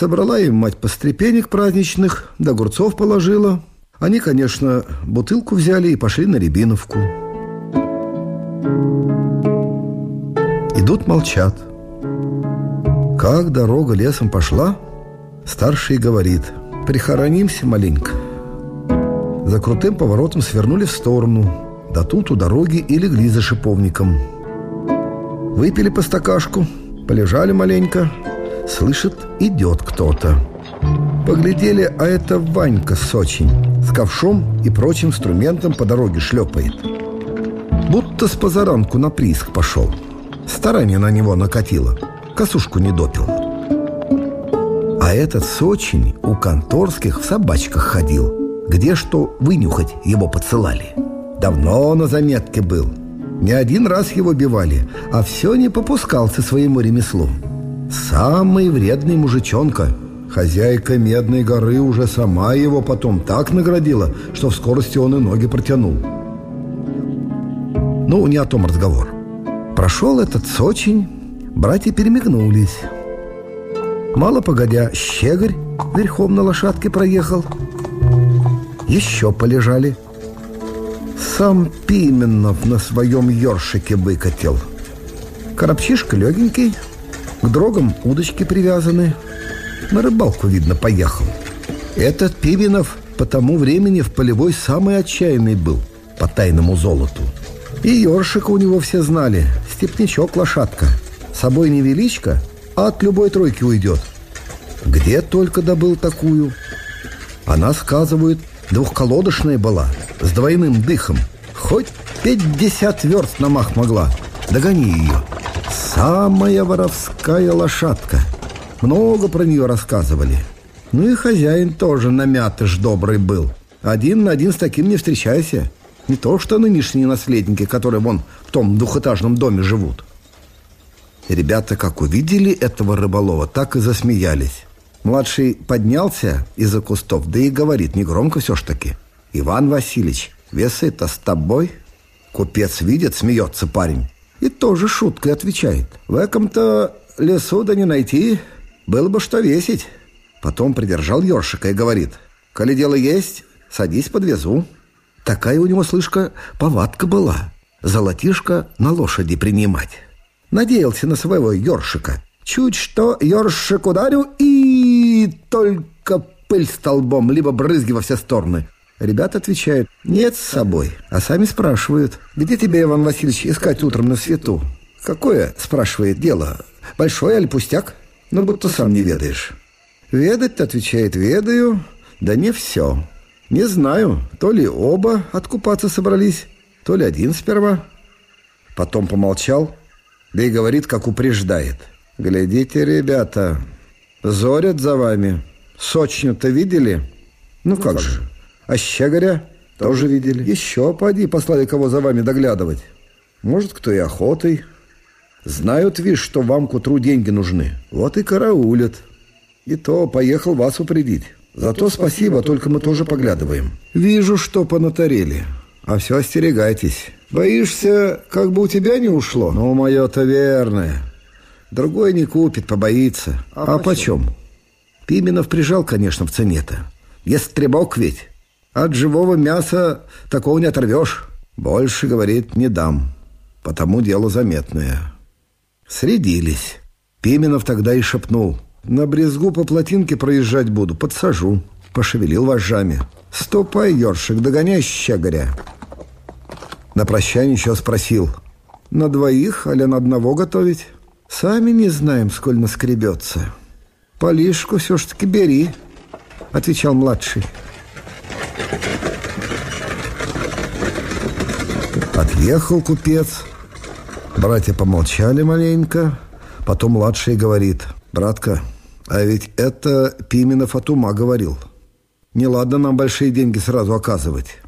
Собрала им мать пострепенек праздничных, да огурцов положила. Они, конечно, бутылку взяли и пошли на Рябиновку. Идут, молчат. Как дорога лесом пошла, старший говорит, прихоронимся маленько. За крутым поворотом свернули в сторону, да тут у дороги и легли за шиповником. Выпили по стакашку, полежали маленько, слышит, идет кто-то. Поглядели, а это Ванька Сочинь с ковшом и прочим инструментом по дороге шлепает. Будто с позаранку на прииск пошел. Старание на него накатило, косушку не допил. А этот Сочинь у конторских в собачках ходил, где что вынюхать его подсылали. Давно на заметке был. Не один раз его бивали, а все не попускался своему ремеслу. Самый вредный мужичонка. Хозяйка Медной горы уже сама его потом так наградила, что в скорости он и ноги протянул. Ну, не о том разговор. Прошел этот Сочинь, братья перемигнулись. Мало погодя, щеголь верхом на лошадке проехал. Еще полежали. Сам Пименов на своем ёршике выкатил. Коробчишка легенький, к дрогам удочки привязаны. На рыбалку, видно, поехал. Этот Пименов по тому времени в полевой самый отчаянный был по тайному золоту. И ёршика у него все знали. Степнячок лошадка. Собой невеличко, а от любой тройки уйдет. Где только добыл такую? Она, сказывают, двухколодочная была, с двойным дыхом. Хоть пятьдесят верст на мах могла. Догони ее. Самая воровская лошадка. Много про нее рассказывали. Ну и хозяин тоже намятыш добрый был. Один на один с таким не встречайся. Не то что нынешние наследники, которые вон в том двухэтажном доме живут. Ребята, как увидели этого рыболова, так и засмеялись. Младший поднялся из-за кустов, да и говорит, негромко все ж таки. «Иван Васильевич, весы-то с тобой?» Купец видит, смеется парень. И тоже шуткой отвечает. В этом-то лесу да не найти, было бы что весить. Потом придержал ёршика и говорит, «Коли дело есть, садись подвезу». Такая у него, слышка, повадка была. Золотишко на лошади принимать. Надеялся на своего ёршика. Чуть что ёршик ударю и только пыль столбом, либо брызги во все стороны. Ребята отвечают, нет с собой, а сами спрашивают, где тебя, Иван Васильевич, искать утром на свету? Какое, спрашивает, дело, большое или пустяк? Ну, будто сам не ведаешь. Ведать, отвечает, ведаю, да не все. Не знаю, то ли оба откупаться собрались, то ли один сперва. Потом помолчал, да и говорит, как упреждает. Глядите, ребята, зорят за вами. Сочню-то видели? Ну, ну как же, а щегоря тоже видели. Еще поди послали кого за вами доглядывать. Может, кто и охотой. Знают, вишь, что вам к утру деньги нужны. Вот и караулят. И то поехал вас упредить. Зато спасибо, только мы тоже поглядываем. Вижу, что понатарели. А все остерегайтесь. Боишься, как бы у тебя не ушло? Ну, мое-то верное. Другой не купит, побоится. А, а почем? Пименов прижал, конечно, в цене-то. Есть требок ведь. От живого мяса такого не оторвешь. Больше, говорит, не дам. Потому дело заметное. Средились. Пименов тогда и шепнул. На брезгу по плотинке проезжать буду, подсажу. Пошевелил вожжами. Ступай, ёршик, догоняй щегоря. На прощание еще спросил. На двоих, а на одного готовить? Сами не знаем, сколь наскребется. Полишку все ж таки бери, отвечал младший. Отъехал купец. Братья помолчали маленько. Потом младший говорит. «Братка, а ведь это Пименов от ума говорил. Не ладно нам большие деньги сразу оказывать.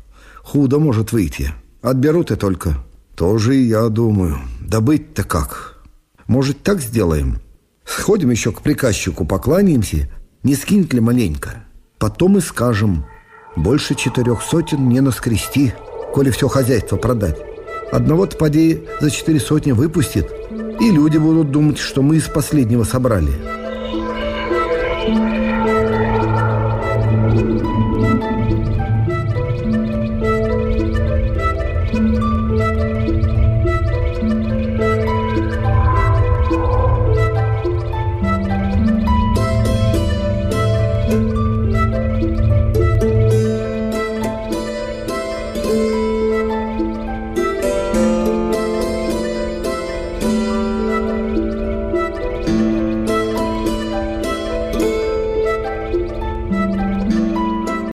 Худо может выйти. Отберут и только». «Тоже и я думаю. Да быть-то как. Может, так сделаем? Сходим еще к приказчику, покланяемся, не скинет ли маленько. Потом и скажем, больше четырех сотен не наскрести, коли все хозяйство продать. Одного-то поди за четыре сотни выпустит, и люди будут думать, что мы из последнего собрали.